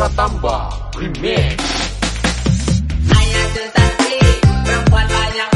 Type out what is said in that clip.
Pratamba Remix. Hanya sensasi perempuan banyak